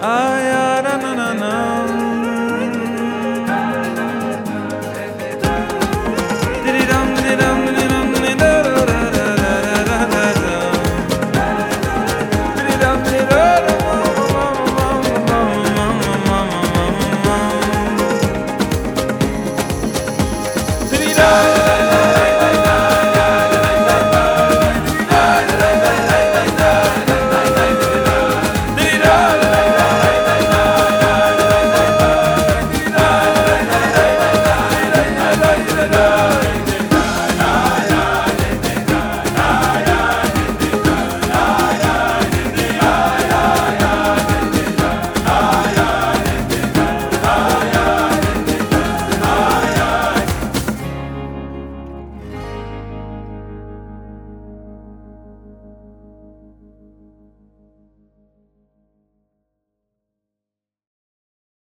Ay, yeah, na na na na.